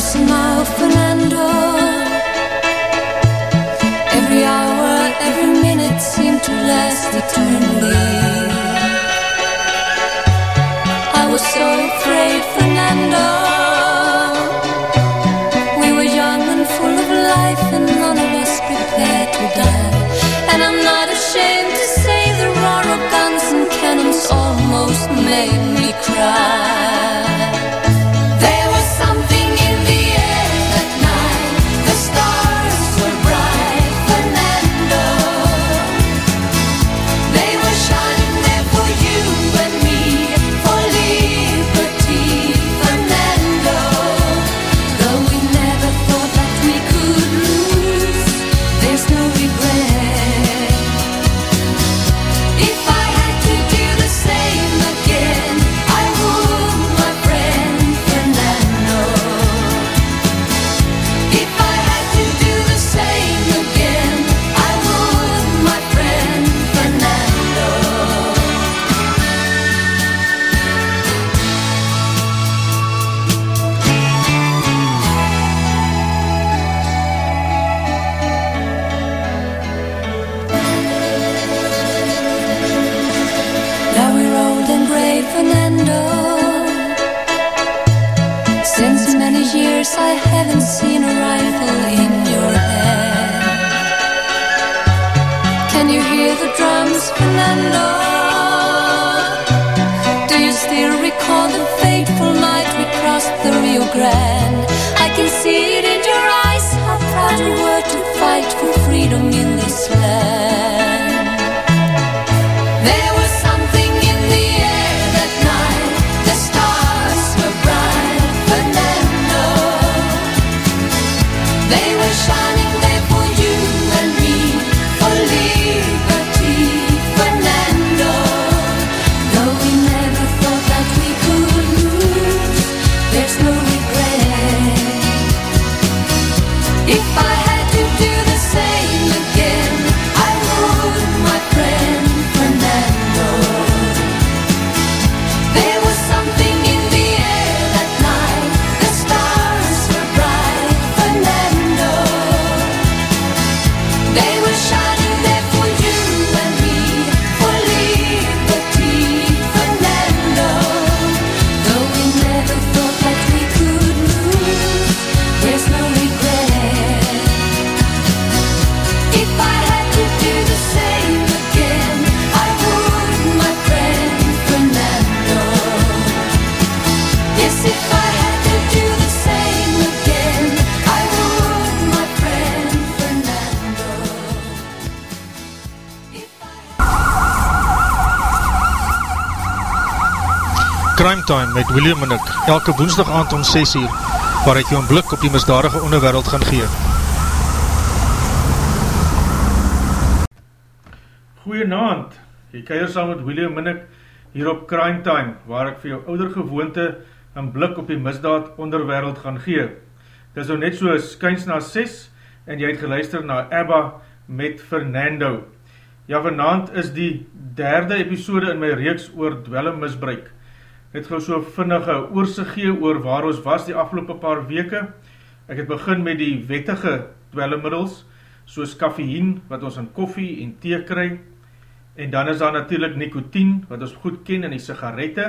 now, Fernando. Every hour, every minute seemed to last eternally. I was so afraid, Fernando. We were young and full of life, and none of us prepared to die. And I'm not ashamed to say the roar of guns and cannons almost made me cry. Crime Time met William ek, elke woensdag aand om 6 uur, waar ek jou een blik op die misdadige onderwereld gaan gee. Goeienaand, jy keier saam met William ek hier op Crime Time, waar ek vir jou ouder gewoonte een blik op die misdaad onderwereld gaan gee. Dit is nou net so skyns na 6 en jy het geluister na Abba met Fernando. Ja, vanavond is die derde episode in my reeks oor dwelmmisbruik. Net gauw so vinnige oorsig gee oor waar ons was die afgelopen paar weke. Ek het begin met die wettige dwellemiddels, soos kaffeïen, wat ons in koffie en thee kry, en dan is daar natuurlijk nicotine, wat ons goed ken in die sigarette,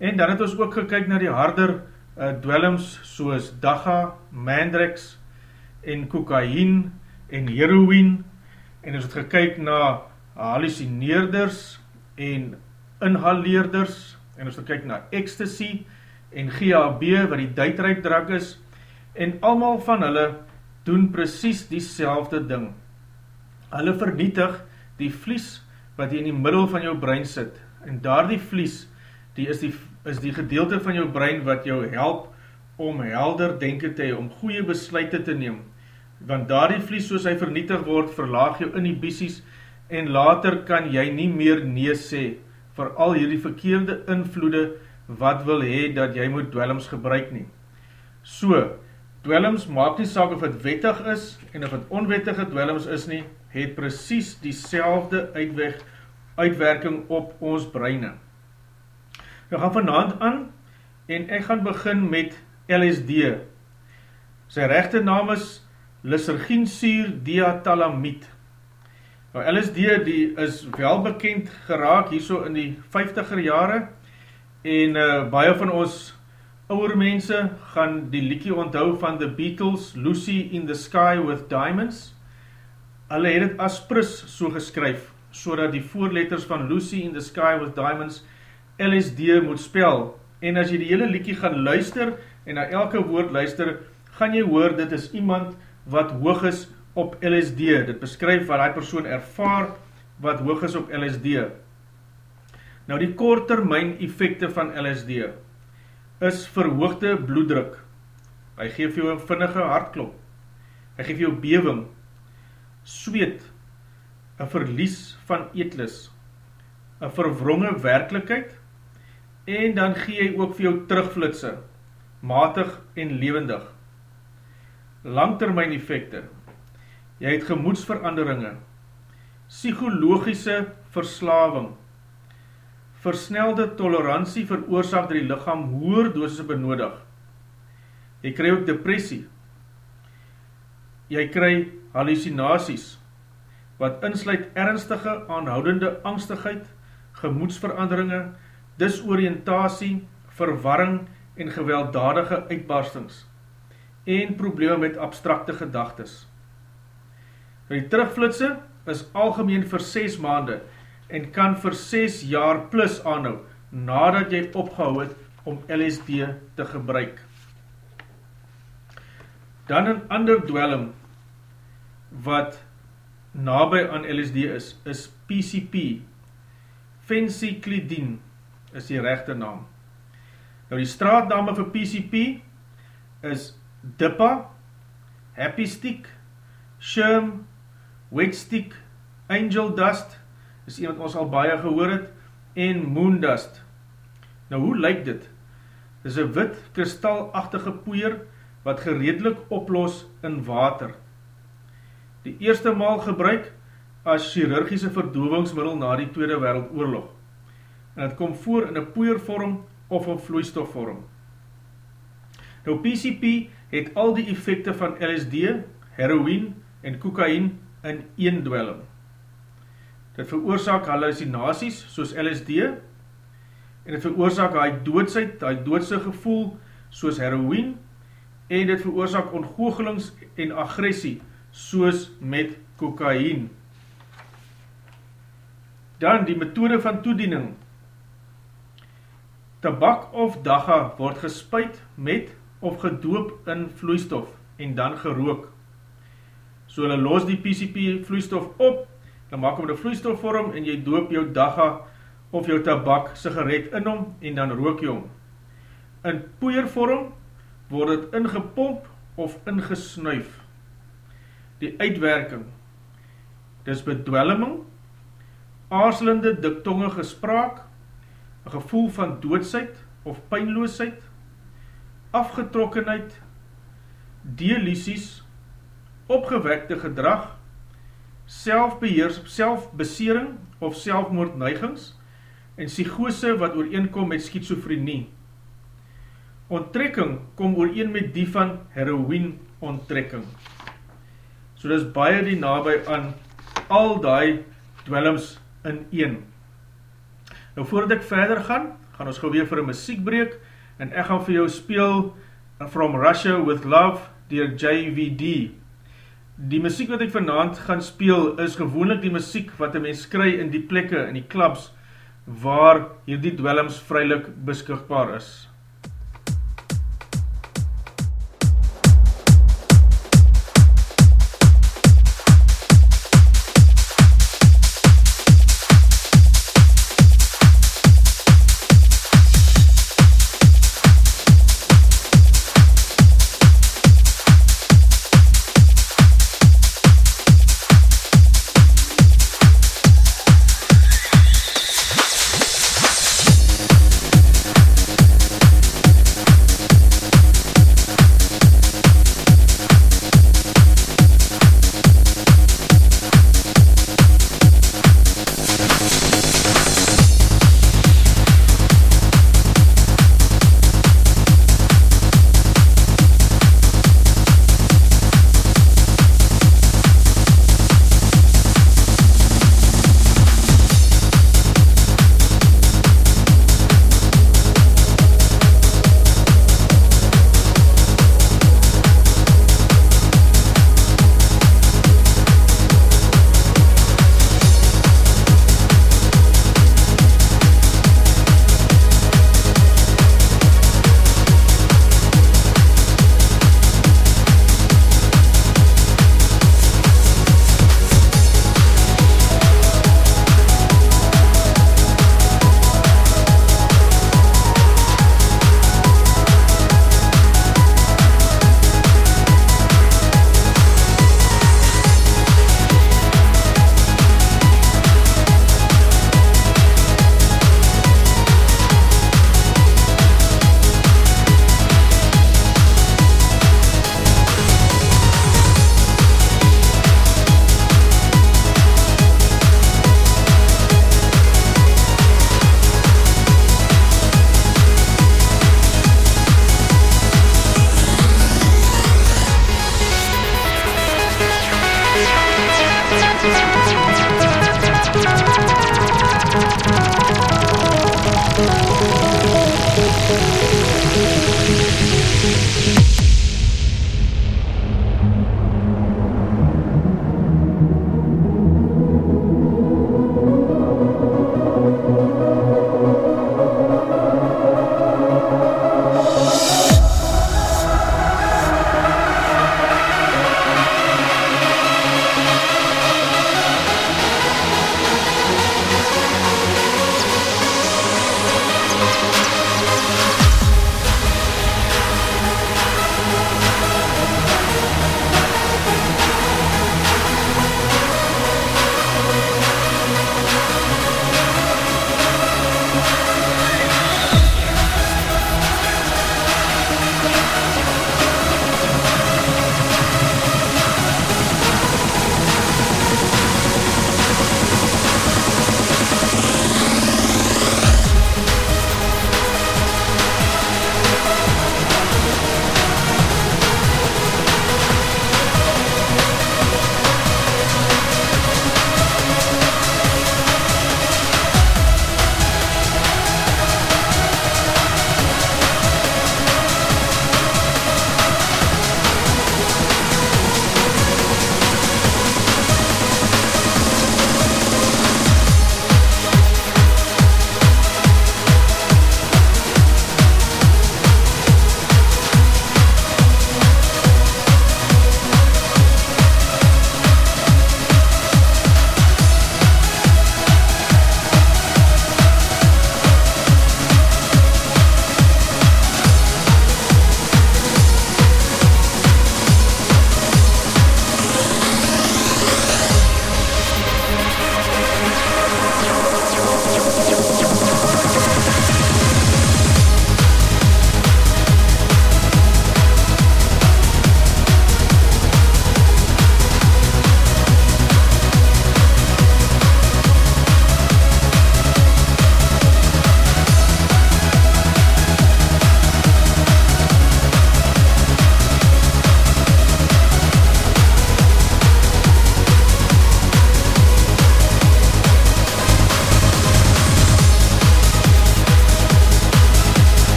en dan het ons ook gekyk na die harder uh, dwellings, soos daga, mandrex, en kokain, en heroïne, en ons het gekyk na hallucineerders, en inhaleerders, en ons gekyk na ecstasy, en GHB, wat die duitryp drak is, en allemaal van hulle doen precies die ding. Hulle vernietig die vlies wat hier in die middel van jou brein sit, en daar die vlies, die is die, is die gedeelte van jou brein wat jou help om helder denken te hee, om goeie besluite te neem, want daar die vlies soos hy vernietig word, verlaag jou inhibities, en later kan jy nie meer nee sê, vir al hierdie verkeerde invloede, wat wil hee, dat jy moet dwellings gebruik nie. So, dwellings maak nie saak of het wettig is, en of het onwettige dwellings is nie, het precies die selfde uitweg, uitwerking op ons breine. We gaan vanavond aan, en ek gaan begin met LSD. Sy rechte naam is Lysergiensuur diatalamiet. Nou LSD die is wel bekend geraak hierso in die 50er jare en uh, baie van ons ouwe mense gaan die liekie onthou van The Beatles, Lucy in the Sky with Diamonds. Hulle het het aspris so geskryf, so die voorletters van Lucy in the Sky with Diamonds LSD moet spel. En as jy die hele liekie gaan luister en na elke woord luister, gaan jy hoor dit is iemand wat hoog is op LSD, dit beskryf wat die persoon ervaar wat hoog is op LSD. Nou die korttermijn effecte van LSD is verhoogde bloeddruk. Hy geef jou een vinnige hartklop. Hy geef jou bewing, sweet, een verlies van eetlus, een verwronge werkelijkheid, en dan gee hy ook vir jou terugflitse, matig en levendig. Langtermijn effecte, jy het gemoedsveranderinge, psychologische verslaving, versnelde tolerantie veroorzaak dat die lichaam hoer dosis benodig, jy kry ook depressie, jy kry hallucinaties, wat insluit ernstige aanhoudende angstigheid, gemoedsveranderinge, disoriëntasie, verwarring en gewelddadige uitbarstings, en probleme met abstracte gedagtes. Die terugflitse is algemeen vir 6 maande en kan vir 6 jaar plus aanhou nadat jy opgehou het om LSD te gebruik. Dan een ander dwellum wat nabij aan LSD is, is PCP. Fencyclidine is die rechte naam. Nou die straatname vir PCP is Dippa, Happy Stick, Sherm, Wetstick, Angel Dust, is een wat ons al baie gehoor het, en Moon Dust. Nou hoe lyk dit? Dit is een wit, kristalachtige poeier, wat geredelik oplos in water. Die eerste maal gebruik as chirurgische verdovingsmiddel na die Tweede Wereldoorlog. En het kom voor in een poeiervorm of een vloeistofvorm. Nou PCP het al die effecte van LSD, heroïne en kokain in een dwelling. Dit veroorzaak hallucinaties soos LSD en dit veroorzaak hy doodsheid, hy doodse gevoel soos heroïne en dit veroorzaak ontgoochelings en agressie soos met kokain. Dan die methode van toediening. Tabak of dagga word gespuit met of gedoop in vloeistof en dan gerook. So hulle los die PCP vloeistof op, dan maak hom die vloeistof vorm en jy doop jou dagga of jou tabak sigaret in hom en dan rook jy hom. In poeiervorm word het ingepomp of ingesnuif. Die uitwerking, dis bedwelming, aarselende diktongige spraak, een gevoel van doodsheid of pijnloosheid, afgetrokkenheid, delusies, opgewekte gedrag, selfbeheers, selfbesering of selfmoordneigings en psychose wat ooreenkom met schizofrenie. Onttrekking kom ooreen met die van heroïne onttrekking. So dit is baie die nabij aan al die dwellings in een. Nou voordat ek verder gaan, gaan ons gewoon weer vir een muziekbreek en ek gaan vir jou speel From Russia with Love dier JVD. Die muziek wat ek vanavond gaan speel is gewoonlik die muziek wat een mens kry in die plekke, in die klubs, waar hierdie dwellings vrylik beskikbaar is.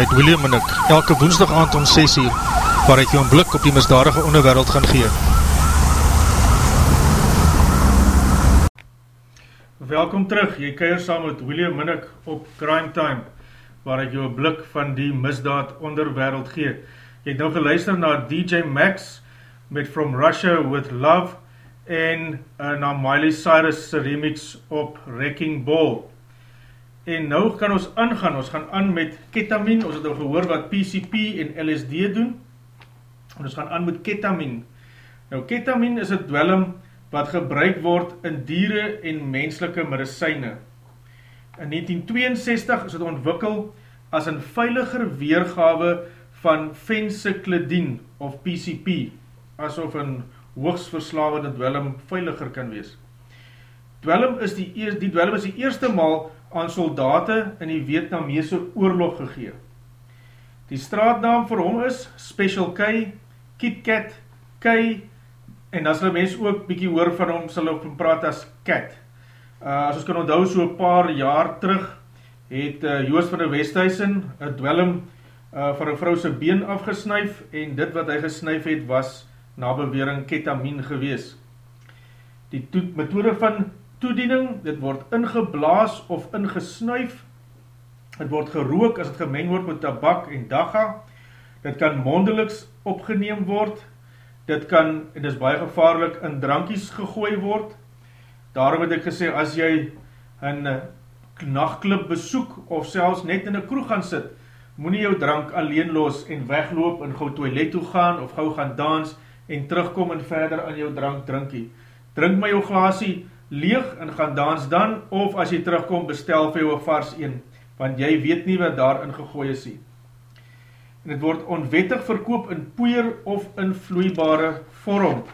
Met William en ek, elke woensdag aand om 6 uur, waar ek jou een blik op die misdadige onderwereld gaan gee. Welkom terug, jy keir saam met William Minnick op Crime Time, waar ek jou een blik van die misdaad onderwereld gee. Jy het nou geluister na DJ Max met From Russia With Love en uh, na Miley Cyrus remix op Wrecking Ball. En nou kan ons aangaan, ons gaan aan met ketamine, ons het al gehoor wat PCP en LSD doen, en ons gaan aan met ketamine. Nou ketamine is een dwellum wat gebruik word in diere en menslike medicijne. In 1962 is het ontwikkel as een veiliger weergawe van fencyclidine of PCP, asof een hoogsverslavende dwellum veiliger kan wees. Dwellum is die, die dwellum is die eerste maal aan soldate in die Vietnamese oorlog gegee. Die straatnaam vir hom is Special K, Kit Kat, K, en as hulle mens ook bykie hoor van hom, sal hulle praat as Kat. Uh, as ons kan onthou, so paar jaar terug, het uh, Joost van der Westhuizen, een dwellum uh, van een vrou sy been afgesnuif, en dit wat hy gesnuif het, was na bewering ketamine gewees. Die methode van toediening, dit word ingeblaas of ingesnuif, dit word gerook as het gemeng word met tabak en daga, dit kan mondeliks opgeneem word, dit kan, en dit is baie gevaarlik, in drankies gegooi word, daarom het ek gesê, as jy een eh, nachtklip besoek, of selfs net in een kroeg gaan sit, moet nie jou drank alleen los en wegloop en gauw toilet toe gaan, of gauw gaan dans, en terugkom en verder aan jou drank drinkie. Drink my jou glasie, leeg en gaan dans dan, of as jy terugkom, bestel vir jou een vars een, want jy weet nie wat daarin gegooi is nie. En het word onwettig verkoop in poeier of in vloeibare vorm.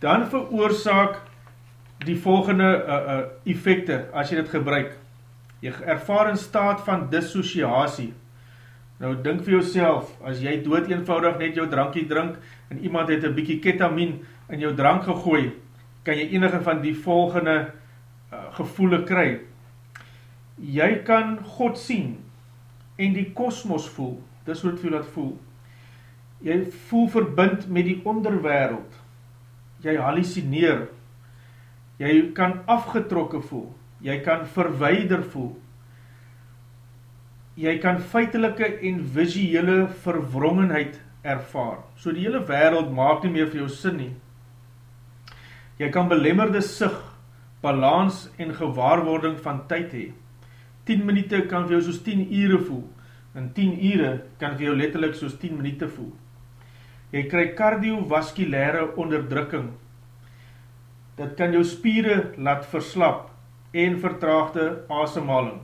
Dan veroorzaak die volgende uh, uh, effecte, as jy dit gebruik. Jy ervaar in staat van dissociatie. Nou, dink vir jouself, as jy dood eenvoudig net jou drankie drink, en iemand het een bykie ketamine in jou drank gegooi, kan jy enige van die volgende uh, gevoele kry. Jy kan God sien en die kosmos voel, dis hoe het vir dat voel. Jy voel verbind met die onderwereld, jy hallucineer, jy kan afgetrokke voel, jy kan verweider voel, jy kan feitelike en visuele verwrongenheid ervaar. So die hele wereld maak nie meer vir jou sin nie, Jy kan belemmerde sig, balans en gewaarwording van tyd hee. 10 minuute kan vir jou soos 10 ure voel, en 10 ure kan vir jou letterlik soos 10 minuute voel. Jy krijg cardiovasculaire onderdrukking. Dit kan jou spiere laat verslap en vertraagde asemhaling.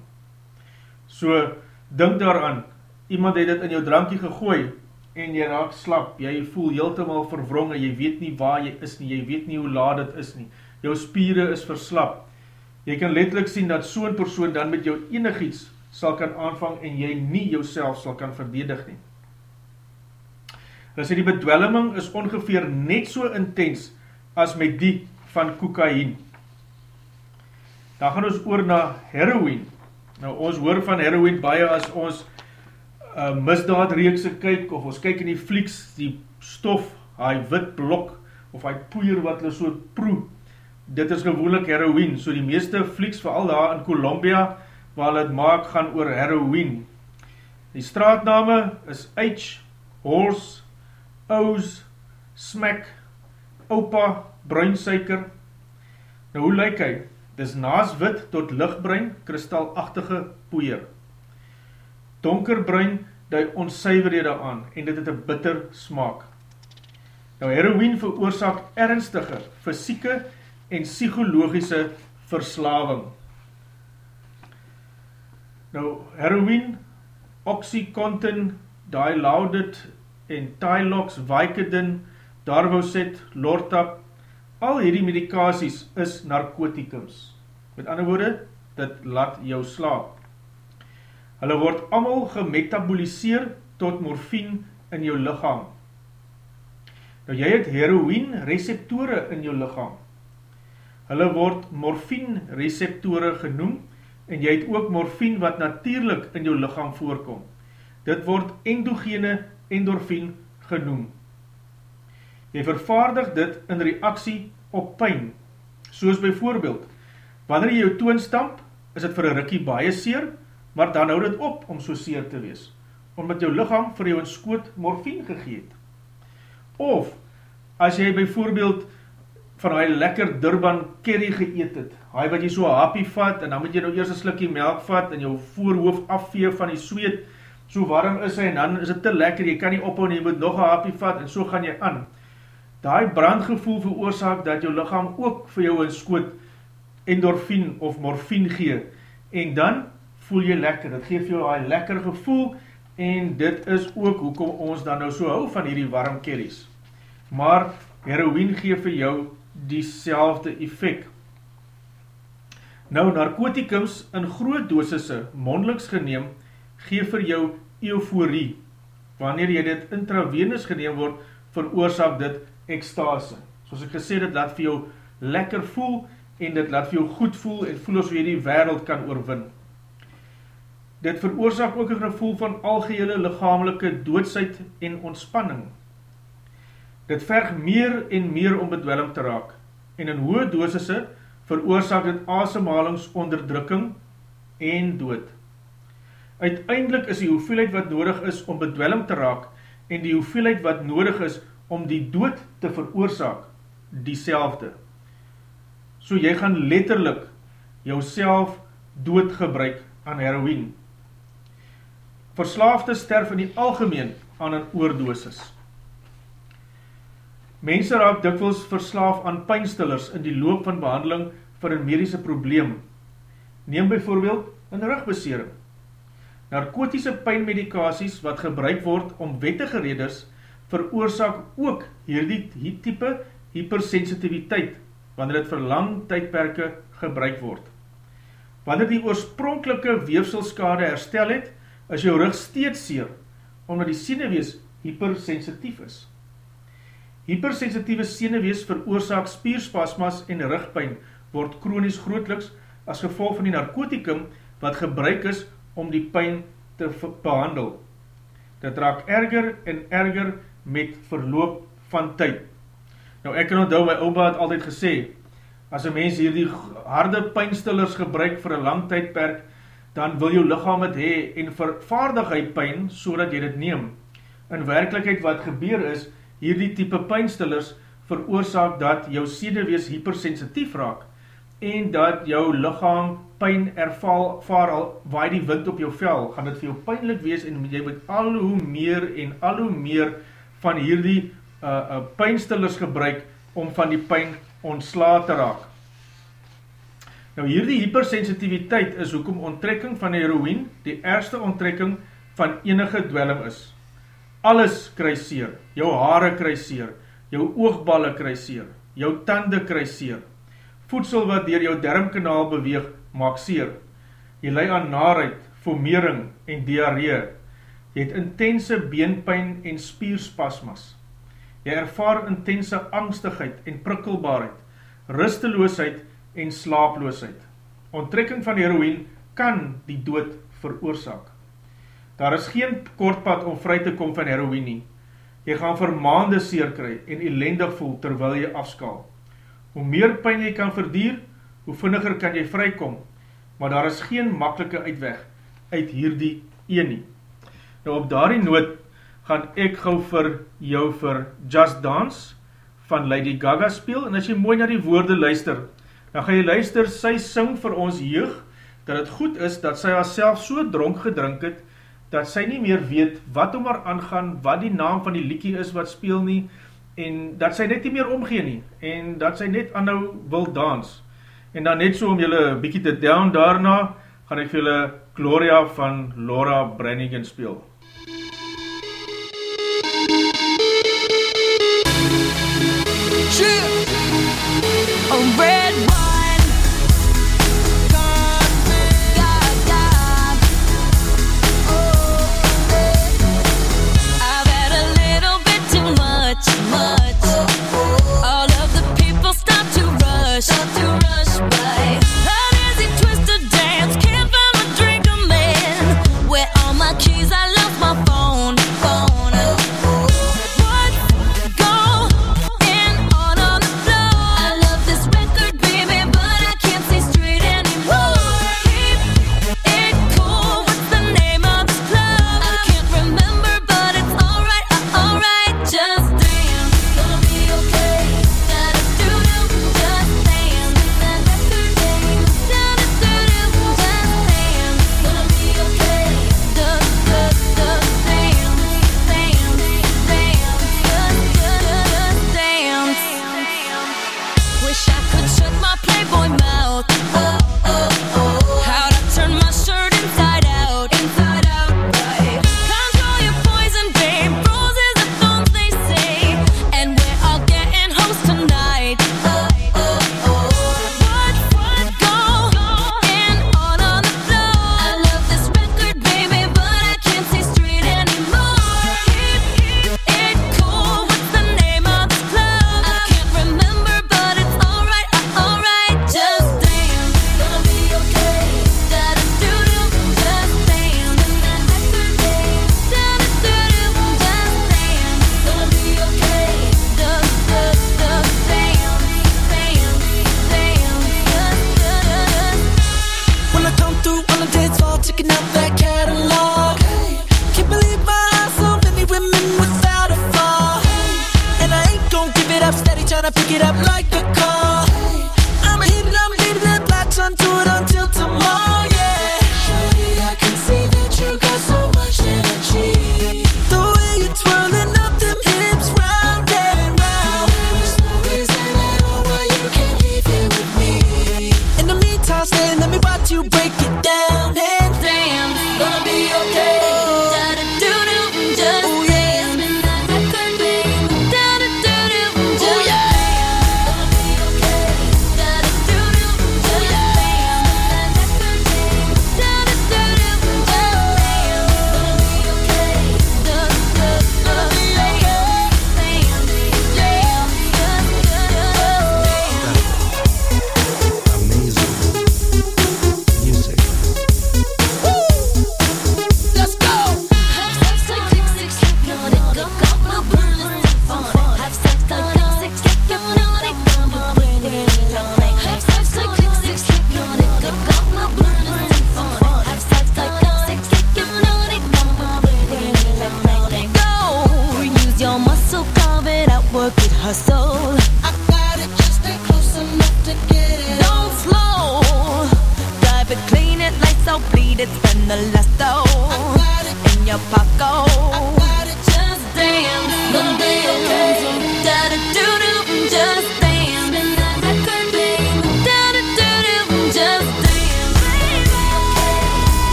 So, dink daaraan, iemand het dit in jou drankie gegooi, en jy raak slap, jy voel heeltemal verwrongen, jy weet nie waar jy is nie, jy weet nie hoe laat het is nie, jou spiere is verslap, jy kan letterlik sien dat so'n persoon dan met jou enig iets sal kan aanvang en jy nie jouself sal kan verdedig nie. Hulle sê die bedwelming is ongeveer net so intens as met die van kokain. Dan gaan ons oor na heroin. Nou ons hoor van heroin baie as ons uh, misdaadreekse kyk, of ons kyk in die flieks, die stof, hy wit blok, of hy poeier wat hulle so proe, dit is gewoonlik heroin, so die meeste flieks, vooral daar in Colombia, waar hulle het maak, gaan oor heroin. Die straatname is H, Horse, O's, Smack, Opa, Bruinsuiker. Nou hoe lyk hy? Dit is naas wit tot lichtbruin, kristalachtige poeier donkerbruin die onsuiverhede aan en dit het een bitter smaak. Nou heroïne veroorzaak ernstige fysieke en psychologische verslaving. Nou heroïne, oxycontin, dilaudid en Tylox, Vicodin, Darvocet, Lortap, al hierdie medikaties is narkotikums. Met ander woorde, dit laat jou slaap. Hulle word allemaal gemetaboliseer tot morfine in jou lichaam. Nou jy het heroïne receptore in jou lichaam. Hulle word morfine receptore genoem en jy het ook morfine wat natuurlijk in jou lichaam voorkom. Dit word endogene endorfine genoem. Jy vervaardig dit in reaksie op pijn, soos by voorbeeld, wanneer jy jou toon stamp, is het vir een rikkie baie seer, maar dan hou dit op om so seer te wees, omdat jou lichaam vir jou een skoot morfine gegeet. Of, as jy by voorbeeld van hy lekker Durban curry geëet het, hy wat jy so happy vat, en dan moet jy nou eers een slikkie melk vat, en jou voorhoof afvee van die sweet, so warm is hy, en dan is het te lekker, jy kan nie ophou, en jy moet nog een happy vat, en so gaan jy aan. Daai brandgevoel veroorzaak, dat jou lichaam ook vir jou een skoot endorfine of morfine gee, en dan voel jy lekker, dit geef jou een lekker gevoel, en dit is ook hoekom ons dan nou so hou van hierdie warm curries. Maar heroïne gee vir jou die selfde effect. Nou, narkotikums in groot dosisse, mondeliks geneem, gee vir jou euforie. Wanneer jy dit intravenus geneem word, veroorzaak dit ekstase. Soos ek gesê, dit laat vir jou lekker voel, en dit laat vir jou goed voel, en voel as jy die wereld kan oorwin. Dit veroorzaak ook een gevoel van algehele lichamelike doodsheid en ontspanning. Dit verg meer en meer om bedwelling te raak, en in hoë dosisse veroorzaak dit asemhalingsonderdrukking en dood. Uiteindelik is die hoeveelheid wat nodig is om bedwelling te raak, en die hoeveelheid wat nodig is om die dood te veroorzaak, die selfde. So jy gaan letterlik jou dood gebruik aan heroïne. Verslaafde sterf in die algemeen aan een oordosis. Mense raak dikwels verslaaf aan pijnstillers in die loop van behandeling vir een medische probleem. Neem bijvoorbeeld een rugbesering. Narkotiese pijnmedikaties wat gebruik word om wettige reders veroorzaak ook hierdie type hypersensitiviteit wanneer dit vir lang tydperke gebruik word. Wanneer die oorspronkelike weefselskade herstel het, is jou rug steeds seer, omdat die senewees hypersensitief is. Hypersensitieve senewees veroorzaak spierspasmas en rugpijn word kronies grootliks as gevolg van die narkotikum wat gebruik is om die pijn te behandel. Dit raak erger en erger met verloop van tyd. Nou ek kan onthou, my opa het altyd gesê, as een mens hierdie harde pijnstillers gebruik vir een lang tydperk, dan wil jou lichaam het hee en vervaardig hy pijn so dat jy dit neem. In werkelijkheid wat gebeur is, hierdie type pijnstillers veroorzaak dat jou sedewees hypersensitief raak en dat jou lichaam pijn ervaar al waai die wind op jou vel, gaan dit vir jou pijnlik wees en jy moet al hoe meer en al hoe meer van hierdie uh, uh, pijnstillers gebruik om van die pijn ontsla te raak. Nou hierdie hypersensitiviteit is hoekom onttrekking van heroïne die ergste onttrekking van enige dwelling is. Alles kry seer, jou hare kry seer, jou oogballe kry seer, jou tande kry seer. Voedsel wat dier jou dermkanaal beweeg, maak seer. Jy lei aan naarheid, formering en diarree. Jy het intense beenpijn en spierspasmas. Jy ervaar intense angstigheid en prikkelbaarheid, rusteloosheid en slaaploosheid. Onttrekking van heroïne kan die dood veroorzaak. Daar is geen kortpad om vry te kom van heroïne nie. Jy gaan vir maande seer kry en elendig voel terwyl jy afskaal. Hoe meer pijn jy kan verdier, hoe vinniger kan jy vrykom, maar daar is geen makkelike uitweg uit hierdie een nie. Nou op daardie noot gaan ek gauw vir jou vir Just Dance van Lady Gaga speel en as jy mooi na die woorde luister, dan gaan jy luister, sy sing vir ons jeug, dat het goed is, dat sy haarself so dronk gedrink het, dat sy nie meer weet wat om haar aangaan, wat die naam van die liekie is wat speel nie, en dat sy net nie meer omgeen nie, en dat sy net aan nou wil dans. En dan net so om julle bykie te down daarna, gaan ek vir julle Gloria van Laura Brannigan speel. Stop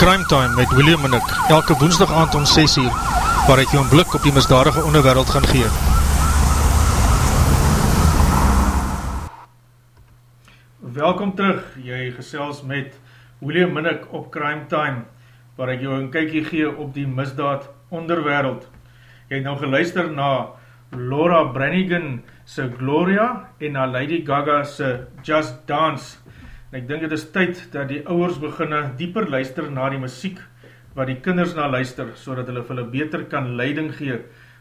Crime Time met William en ek, elke woensdag aand om 6 uur, waar ek jou een blik op die misdadige onderwereld gaan gee. Welkom terug, jy gesels met William Minnick op Crime Time, waar ek jou een kykie gee op die misdaad onderwereld. Jy het nou geluister na Laura Brannigan se Gloria en na Lady Gaga se Just Dance. En ek dink het is tyd dat die ouwers beginne dieper luister na die muziek wat die kinders na luister, so dat hulle vir hulle beter kan leiding gee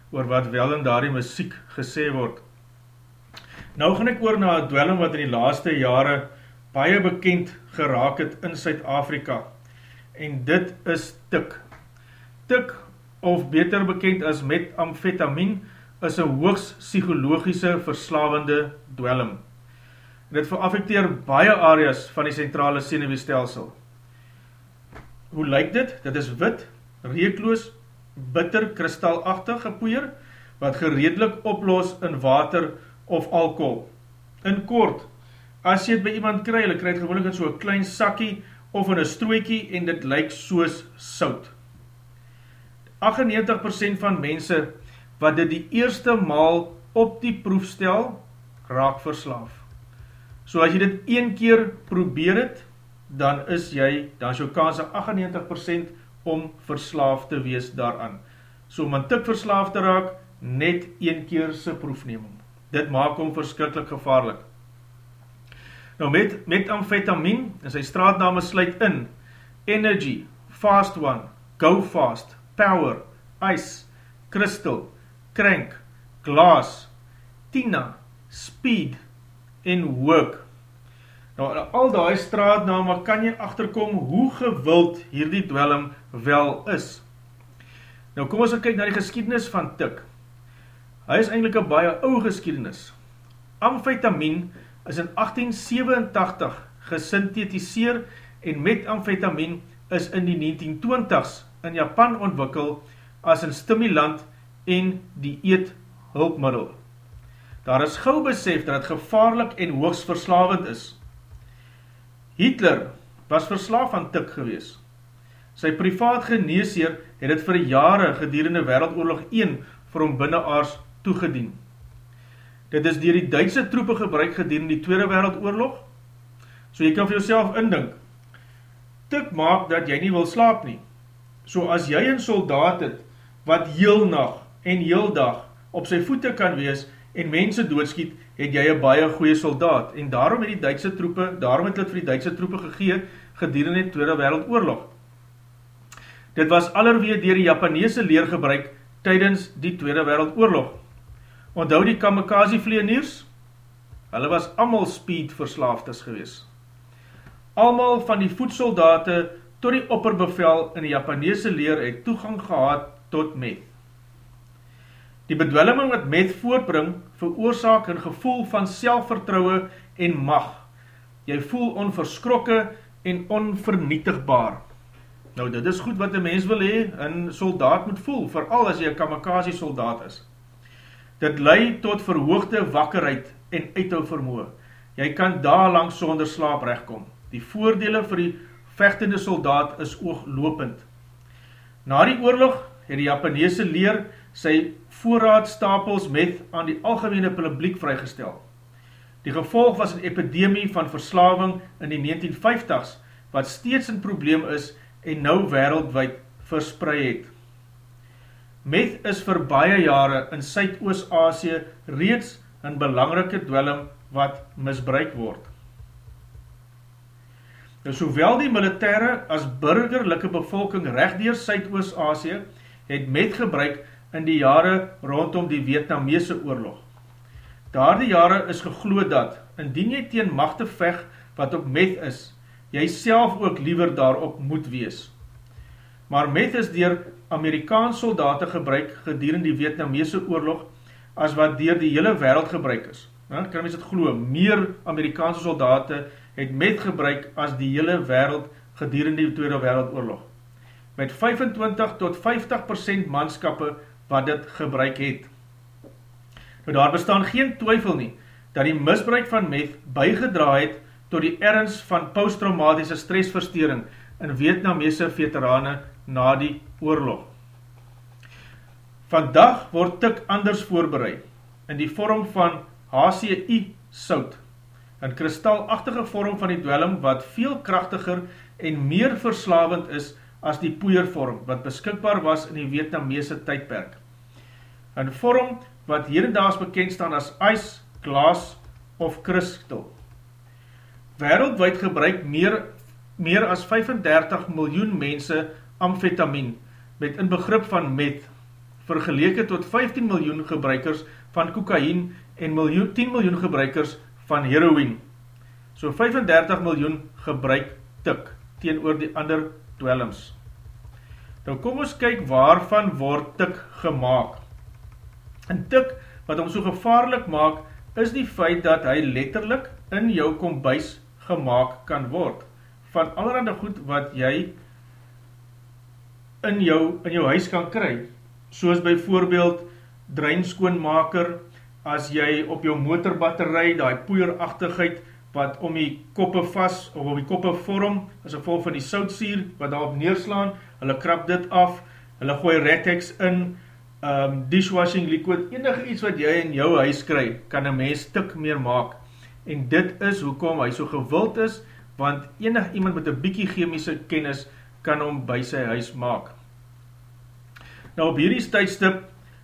oor wat wel in daardie muziek gesê word. Nou gaan ek oor na een dwelling wat in die laaste jare baie bekend geraak het in Suid-Afrika. En dit is tik. Tik, of beter bekend as metamfetamine, is een hoogs psychologische verslavende dwelling. Dit veraffecteer baie areas van die centrale senuweestelsel. Hoe lyk dit? Dit is wit, reekloos, bitter, kristalachtige poeier, wat geredelik oplos in water of alcohol. In kort, as jy het by iemand kry, hulle kry het gewoonlik in so'n klein sakkie of in een strooikie en dit lyk soos sout. 98% van mense wat dit die eerste maal op die proef stel, raak verslaaf. So as jy dit een keer probeer het, dan is jy, dan is jou kans 98% om verslaaf te wees daaraan. So om aan tik verslaaf te raak, net een keer sy proefneming. Dit maak hom verskrikkelijk gevaarlik. Nou met, met amfetamine, en sy straatname sluit in, Energy, Fast One, Go Fast, Power, Ice, Crystal, Crank, Glass, Tina, Speed en Work. Nou, al die straatname kan jy achterkom hoe gewild hierdie dwelling wel is. Nou, kom ons kyk na die geschiedenis van Tik. Hy is eindelijk een baie ouwe geschiedenis. Amfetamine is in 1887 gesynthetiseer en metamfetamine is in die 1920s in Japan ontwikkel as een stimulant en die eet hulpmiddel. Daar is gauw besef dat het gevaarlik en hoogst verslavend is. Hitler was verslaaf aan tik gewees. Sy privaat geneesheer het het vir jare gedurende Wereldoorlog 1 vir hom binnenaars toegedien. Dit is dier die Duitse troepe gebruik gedien in die Tweede Wereldoorlog. So jy kan vir jouself indink. Tik maak dat jy nie wil slaap nie. So as jy een soldaat het, wat heel nacht en heel dag op sy voete kan wees en mense doodskiet, het jy een baie goeie soldaat. En daarom het die Duitse troepe, daarom het dit vir die Duitse troepe gegee, gedien in die Tweede Wereldoorlog. Dit was allerwee dier die Japanese leer gebruik tydens die Tweede Wereldoorlog. Onthou die kamikaze vleeniers? Hulle was allemaal speed verslaafdes gewees. Almal van die voedsoldate tot die opperbevel in die Japanese leer het toegang gehad tot meth. Die bedwelling wat meth voortbring, veroorzaak een gevoel van selfvertrouwe en mag. Jy voel onverskrokke en onvernietigbaar. Nou dit is goed wat een mens wil hee, een soldaat moet voel, vooral as jy een kamikaze soldaat is. Dit lei tot verhoogde wakkerheid en uithou vermoe. Jy kan daar lang sonder slaap rechtkom. Die voordele vir die vechtende soldaat is ooglopend. Na die oorlog het die Japanese leer sy voorraadstapels met aan die algemene publiek vrygestel. Die gevolg was een epidemie van verslaving in die 1950s, wat steeds een probleem is en nou wereldwijd verspreid het. Meth is vir baie jare in Suid-Oost-Asie reeds een belangrike dwelling wat misbruik word. Nou, sowel die militaire as burgerlike bevolking recht dier Suid-Oost-Asie het meth gebruik in die jare rondom die Vietnamese oorlog. Daar die jare is gegloed dat, indien jy teen machte vech wat op meth is, jy self ook liever daarop moet wees. Maar meth is dier Amerikaans soldate gebruik gedurende die Vietnamese oorlog as wat dier die hele wereld gebruik is. Nou, kan mens het geloof, meer Amerikaanse soldate het met gebruik as die hele wereld gedurende die Tweede Wereldoorlog. Met 25 tot 50% manskappe wat dit gebruik het. Nou daar bestaan geen twyfel nie, dat die misbruik van meth bygedra het tot die ernst van posttraumatische stressverstering in Vietnamese veterane na die oorlog. Vandag word tik anders voorbereid in die vorm van HCI sout een kristalachtige vorm van die dwelm wat veel krachtiger en meer verslavend is as die poeiervorm wat beskikbaar was in die Vietnamese tydperk. Een vorm wat hierendaags bekend staan as ijs, glas of kristal. Wereldwijd gebruik meer, meer as 35 miljoen mense amfetamien met in begrip van met, vergeleke tot 15 miljoen gebruikers van kokain en miljoen, 10 miljoen gebruikers van heroïne. So 35 miljoen gebruik tik teen die ander dwellings. Nou kom ons kyk waarvan word tik gemaakt. En tik wat hom so gevaarlik maak is die feit dat hy letterlik in jou kombuis gemaakt kan word. Van allerhande goed wat jy in jou, in jou huis kan kry. Soos by voorbeeld dreinskoonmaker, as jy op jou motorbatterij die poeierachtigheid wat om die koppe vast, of om die koppe vorm, as een vol van die soudsier, wat daarop neerslaan, hulle krap dit af, hulle gooi retex in, um, dishwashing liquid, enige iets wat jy in jou huis kry, kan een mens stik meer maak, en dit is hoekom hy so gewild is, want enig iemand met een bykie chemische kennis, kan hom by sy huis maak. Nou op hierdie tydstip,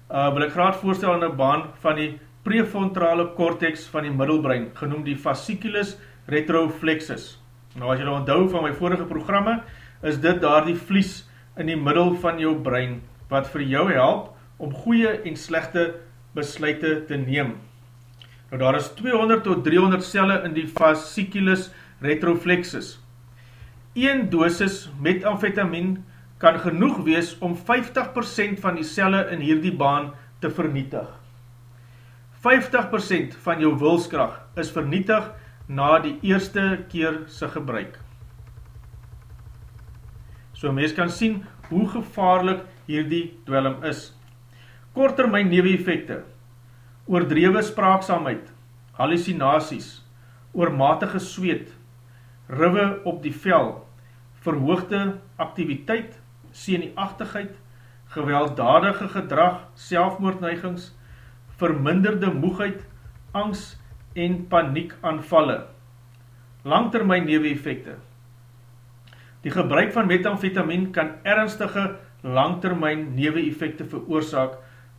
uh, wil ek graag voorstel in een baan van die prefrontale cortex van die middelbrein, genoemd die fasciculus retroflexus. Nou as jy nou onthou van my vorige programme, is dit daar die vlies in die middel van jou brein, wat vir jou help om goeie en slechte besluite te neem. Nou daar is 200 tot 300 celle in die fasciculus retroflexus. Een dosis met amfetamine kan genoeg wees om 50% van die celle in hierdie baan te vernietig. 50% van jou wilskracht is vernietig na die eerste keer sy gebruik. So mens kan sien hoe gevaarlik hierdie dwellum is. Korttermijn newe-effecte, oordrewe spraaksamheid, hallucinaties, oormatige zweet, riwe op die vel, verhoogde activiteit, senieachtigheid, gewelddadige gedrag, selfmoordneigings, verminderde moegheid, angst en paniek aanvalle. Langtermijn newe-effecte. Die gebruik van metamfetamine kan ernstige langtermijn newe-effecte veroorzaak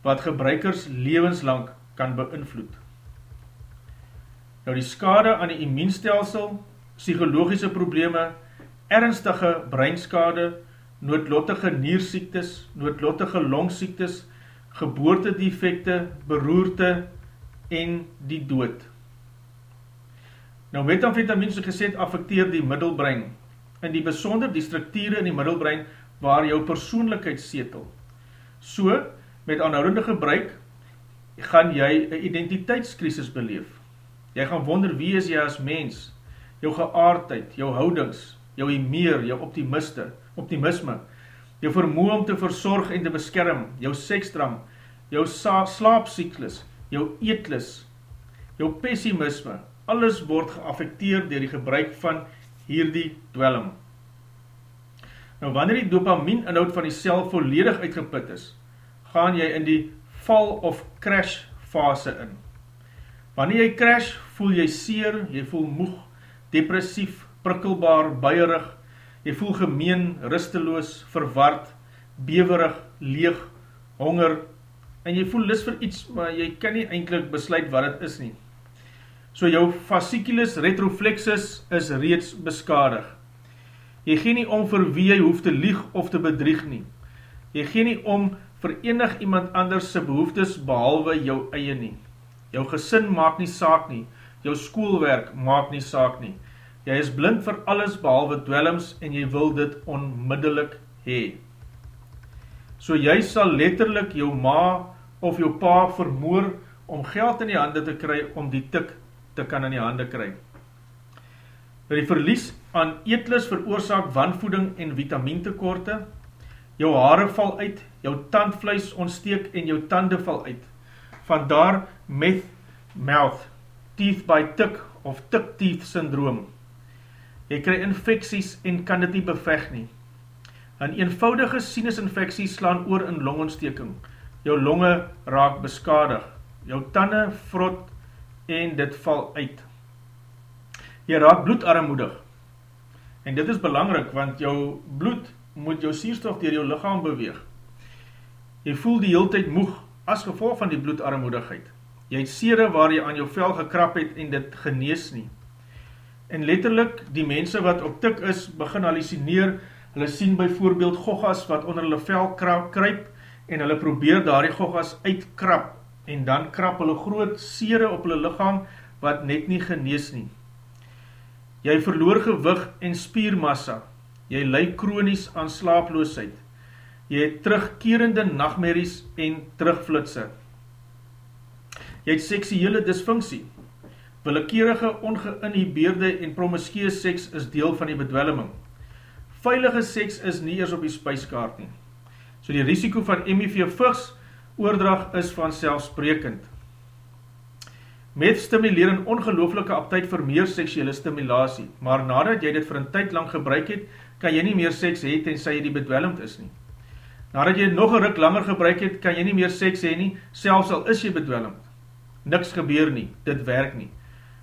wat gebruikers levenslang kan beïnvloed. Nou die skade aan die immuunstelsel, psychologische probleme, ernstige breinskade, noodlottige niersiektes, noodlottige longsiektes, geboortedefekte, beroerte en die dood. Nou metamfetamine so gesê affecteer die middelbrein, in die besonder die structure in die middelbrein waar jou persoonlijkheid setel. So, met aanhoudende gebruik, gaan jy een identiteitskrisis beleef. Jy gaan wonder wie is jy as mens, jou geaardheid, jou houdings, jou emeer, jou optimiste, optimisme, jou vermoe om te verzorg en te beskerm, jou sekstram, jou slaapsyklus, jou eetlus, jou pessimisme, alles word geaffekteer dier die gebruik van hierdie dwellum. Nou wanneer die dopamine inhoud van die cel volledig uitgeput is, gaan jy in die fall of crash fase in. Wanneer jy crash, voel jy seer, jy voel moeg, depressief, prikkelbaar, buierig, jy voel gemeen, rusteloos, verward, beverig, leeg, honger, en jy voel lis vir iets, maar jy kan nie eindelijk besluit wat het is nie. So jou fasciculus retroflexus is reeds beskadig. Jy gee nie om vir wie jy hoef te lieg of te bedrieg nie. Jy gee nie om vir enig iemand anders sy behoeftes behalwe jou eie nie. Jou gesin maak nie saak nie, jou schoolwerk maak nie saak nie. Jy is blind vir alles behalwe dwellings en jy wil dit onmiddellik hee. So jy sal letterlik jou ma of jou pa vermoor om geld in die hande te kry om die tik te kan in die hande kry. Die verlies aan eetlus veroorzaak wanvoeding en vitamietekorte, jou haare val uit, jou tandvleis ontsteek en jou tande val uit. Vandaar meth mouth, teeth by tik of tik teeth syndroom. Jy kry infecties en kan dit nie beveg nie. Een eenvoudige sinusinfectie slaan oor in longontsteking, jou longe raak beskadig, jou tande vrot en dit val uit. Jy raak bloedarmoedig. En dit is belangrik, want jou bloed moet jou sierstof dier jou lichaam beweeg. Jy voel die hele tijd moeg, as gevolg van die bloedarmoedigheid. Jy het sere waar jy aan jou vel gekrap het en dit genees nie. En letterlik, die mense wat op tik is, begin hallucineer, hulle sien byvoorbeeld goggas wat onder hulle vel kryp, en hulle probeer daar die goggas uitkrap, en dan krap hulle groot sere op hulle lichaam, wat net nie genees nie. Jy verloor gewig en spiermassa, jy lyk kronies aan slaaploosheid, jy het terugkerende nachtmerries en terugflitse. Jy het seksuele dysfunksie, willekeerige, ongeinhibeerde en promiskeer seks is deel van die bedwelming. Veilige seks is nie eers op die spuiskaart nie. So die risiko van MIV vigs oordrag is van selfsprekend. Met stimuleer een ongelooflike aptheid vir meer seksuele stimulatie, maar nadat jy dit vir een tyd lang gebruik het, kan jy nie meer seks het en sy jy die bedwelmd is nie. Nadat jy nog een ruk langer gebruik het, kan jy nie meer seks hee nie, selfs al is jy bedwelmd. Niks gebeur nie, dit werk nie.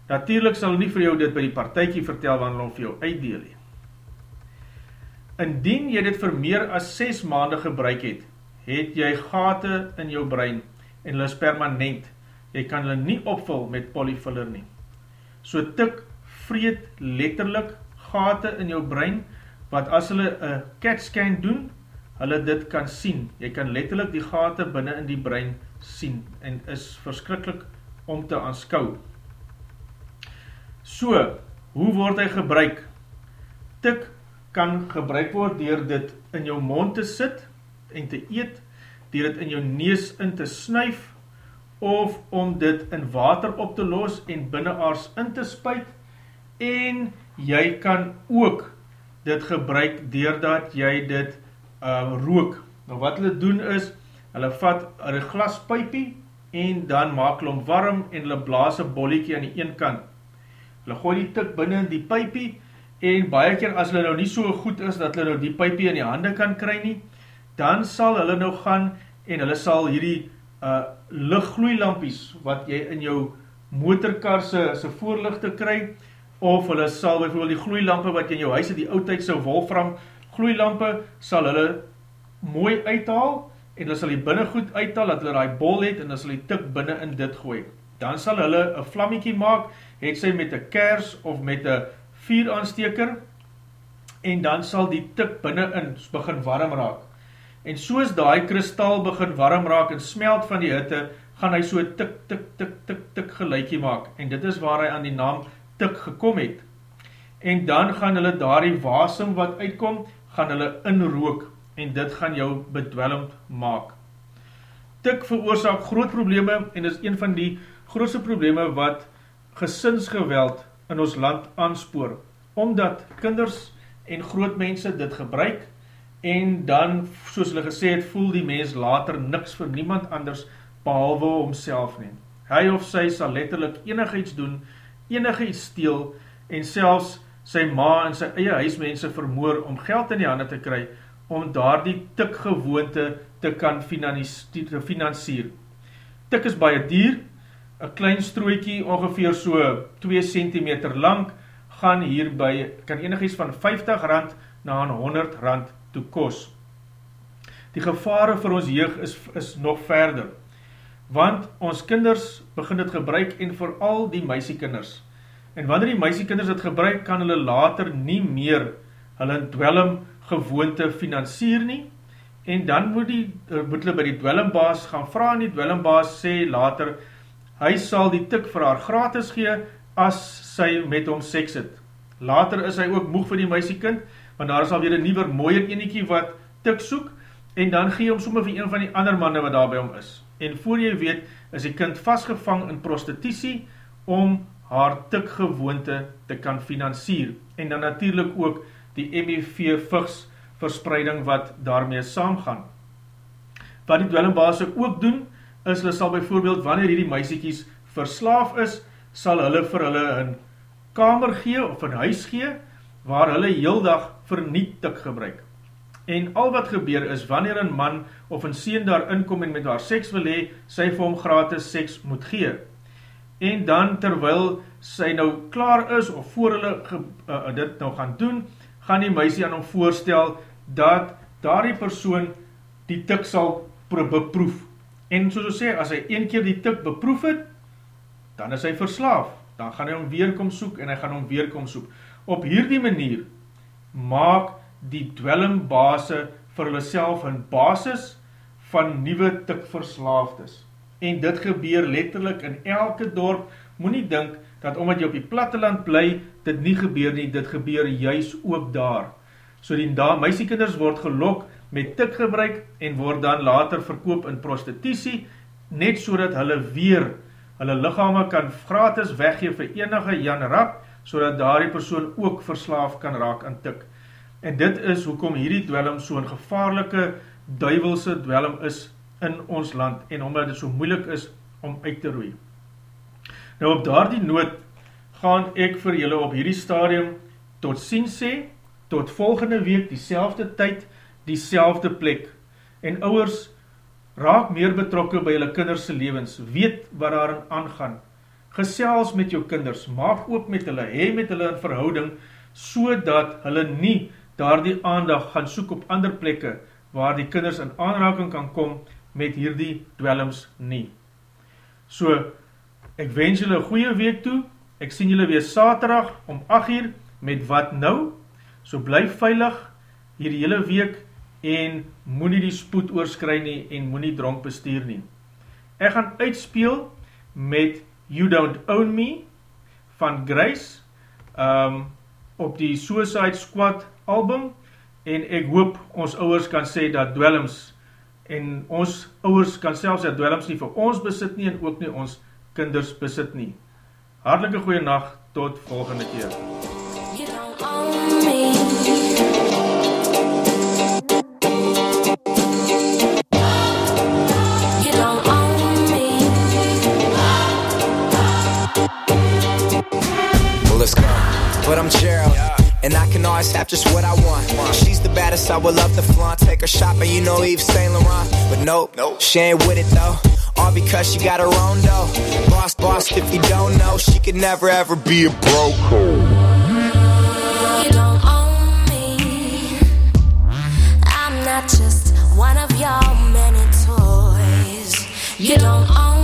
Natuurlijk sal nie vir jou dit by die partijkie vertel, wanneer hulle vir jou uitdeel hee. Indien jy dit vir meer as 6 maande gebruik het, het jy gate in jou brein en hulle is permanent. Jy kan hulle nie opvul met polyfiller nie. So tik vreed letterlik gate in jou brein, wat as hulle een CAT scan doen, hulle dit kan sien. Jy kan letterlik die gate binnen in die brein sien en is verskrikkelijk om te aanskou. So, hoe word hy gebruik? Tik kan gebruik word dier dit in jou mond te sit en te eet, dier dit in jou nees in te snuif, of om dit in water op te los en binnenaars in te spuit, en jy kan ook dit gebruik dier dat jy dit uh, rook. Nou wat hulle doen is, hulle vat een glaspijpie, en dan maak hulle om warm, en hulle blaas een bolliekie aan die een kant. Hulle gooi die tik binnen die pijpie, en baie keer as hulle nou nie so goed is, dat hulle nou die pijpie in die hande kan kry nie, dan sal hulle nou gaan, en hulle sal hierdie uh, lichtgloeilampies, wat jy in jou motorkar se, voorlichte kry, of hulle sal bijvoorbeeld die gloeilampe, wat jy in jou huis in die oudtijdse wolfram gloeilampe, sal hulle mooi uithaal, en hulle sal die binnengoed uithaal, dat hulle die bol het, en dan sal die tik binnen in dit gooi. Dan sal hulle een vlammiekie maak, het sy met een kers, of met een vuuraansteker, en dan sal die tik binnenin begin warm raak. En soos die kristal begin warm raak en smelt van die hitte, gaan hy so tik, tik, tik, tik, tik geluikie maak. En dit is waar hy aan die naam tik gekom het. En dan gaan hulle daar die wasem wat uitkom, gaan hulle inrook en dit gaan jou bedwelmd maak. Tik veroorzaak groot probleme en is een van die grootste probleme wat gesinsgeweld in ons land aanspoor, omdat kinders en groot mense dit gebruik, en dan, soos hulle gesê het, voel die mens later niks vir niemand anders, behalwe homself neem. Hy of sy sal letterlik enig iets doen, enig iets steel, en selfs sy ma en sy eie huismense vermoor om geld in die hande te kry, om daar die tik gewoonte te kan financier. Tik is baie dier, een klein strooikie, ongeveer so 2 cm lang, gaan hierby, kan enig iets van 50 rand na 100 rand toe kos. Die gevare vir ons jeug is, is nog verder, want ons kinders begin dit gebruik en vooral die meisiekinders. En wanneer die meisiekinders dit gebruik, kan hulle later nie meer hulle dwellum gewoonte financier nie, en dan moet, die, moet hulle by die dwellumbaas gaan vraag en die dwellumbaas sê later, hy sal die tik vir haar gratis gee, as sy met hom seks het. Later is hy ook moeg vir die meisiekind, want daar is alweer een nieuwer mooier eniekie wat tik soek, en dan gee hom somme vir een van die ander manne wat daar by hom is. En voor jy weet, is die kind vastgevang in prostitutie, om haar tik gewoonte te kan financier, en dan natuurlijk ook die MEV vigs verspreiding wat daarmee saamgaan. Wat die dwellingbaas ook doen, is hulle sal bijvoorbeeld, wanneer hierdie meisiekies verslaaf is, sal hulle vir hulle een kamer gee, of een huis gee, waar hulle heel dag verniet tik gebruik. En al wat gebeur is, wanneer een man of een sien daar inkom en met haar seks wil hee, sy vir hom gratis seks moet gee. en dan terwyl sy nou klaar is, of voor hulle ge, uh, dit nou gaan doen, gaan die meisie aan hom voorstel, dat daar die persoon die tik sal beproef. En soos ons sê, as hy een keer die tik beproef het, dan is hy verslaaf. Dan gaan hy hom weer kom soek en hy gaan hom weer kom soek. Op hierdie manier maak die dwellimbase vir hulle self een basis van nieuwe tikverslaafdes. En dit gebeur letterlik in elke dorp. Moet nie dink dat omdat jy op die platteland bly, dit nie gebeur nie, dit gebeur juist ook daar. So die da, meisiekinders word gelok met tik gebruik en word dan later verkoop in prostitutie, net so dat hulle weer hulle lichame kan gratis weggeef vir enige Jan Rap, so dat daar die persoon ook verslaaf kan raak aan tik. En dit is hoekom hierdie dwelling so'n gevaarlike duivelse dwelling is in ons land en omdat dit so moeilik is om uit te roei. Nou op daardie noot gaan ek vir julle op hierdie stadium tot sien sê, tot volgende week die selfde tyd, die selfde plek. En ouwers, raak meer betrokken by julle kinderse levens, weet wat daarin aangaan, gesels met jou kinders, maak ook met hulle, hee met hulle in verhouding, so dat hulle nie daar die aandag gaan soek op ander plekke, waar die kinders in aanraking kan kom met hierdie dwellings nie. So, ek wens julle goeie week toe, ek sien julle weer saterdag om 8 uur met wat nou, so blyf veilig hierdie hele week en moet nie die spoed oorskry nie en moet nie dronk bestuur nie. Ek gaan uitspeel met You Don't Own Me van Grace um, op die Suicide Squad album en ek hoop ons ouwers kan sê dat dwellings en ons ouwers kan selfs dat dwellings nie vir ons besit nie en ook nie ons kinders besit nie. Hartelike goeie nacht, tot volgende keer. You But I'm Gerald. And I can always have just what I want. She's the baddest, I would love to flaunt. Take her shopping, you know Eve Saint Laurent. But nope, nope, she ain't with it though. All because she got her own dough. Boss, boss, if you don't know, she could never ever be a broke. You don't own me. I'm not just one of your many toys. You don't own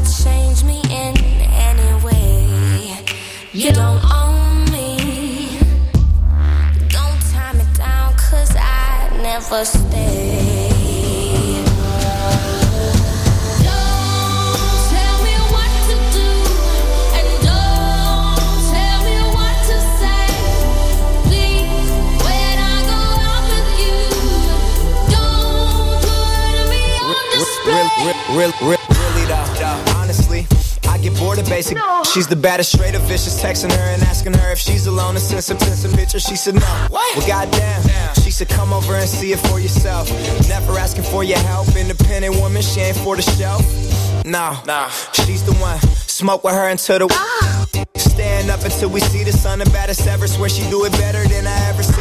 really though. Honestly, I get bored of basic. She's the baddest, straight up vicious. Texting her and asking her if she's alone and send some, send some pictures. She said no. What? Well, goddamn. She said come over and see it for yourself. Never asking for your help. Independent woman, she ain't for the shelf. No, nah. She's the one. Smoke with her until the. Ah. Stand up until we see the sun. The baddest ever. Swear she do it better than I ever seen.